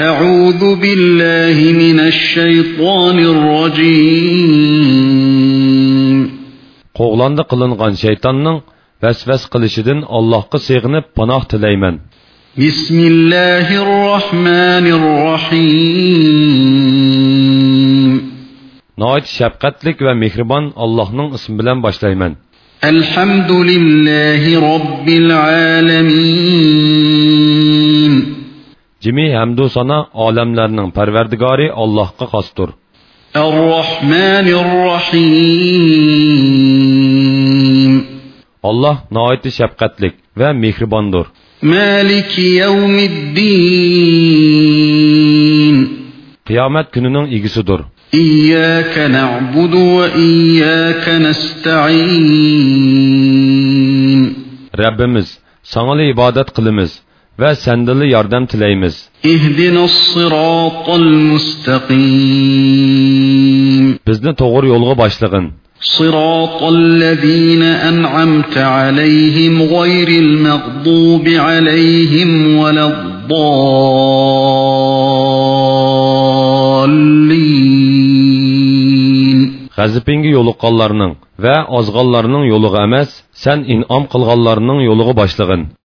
أعوذ بالله من الشيطان الرجيم qo'g'londa qilingan shaytonning vasvas qilishidan allohga sig'inib panoh tilayman بسم الله الرحمن الرحيم noit shafqatlik va mehribon allohning ismi bilan boshlayman الحمد لله رب العالمين Cimi həmdü sana aləmlərinin pərverdigari Allahqa xasdır. Ər-Rahmanir-Rahim Allah naiti şəfqətlik və mehribandır. Maliki yevmiddin Qiyamət gününün igisidir. İyyâke na'budu və iyyâke nesta'in Rəbbimiz, sana ibadət qılımız qilamiz va sandili yordam tilaymiz اهدنا الصراط المستقيم bizni to'g'ri yo'lga boshlag'in صراط الذين أنعمت عليهم غير المغضوب عليهم ولا الضالين g'azipinga yo'liqqanlarning va ozg'onlarning yo'liga emas san in'om qilganlarning yo'liga boshlag'in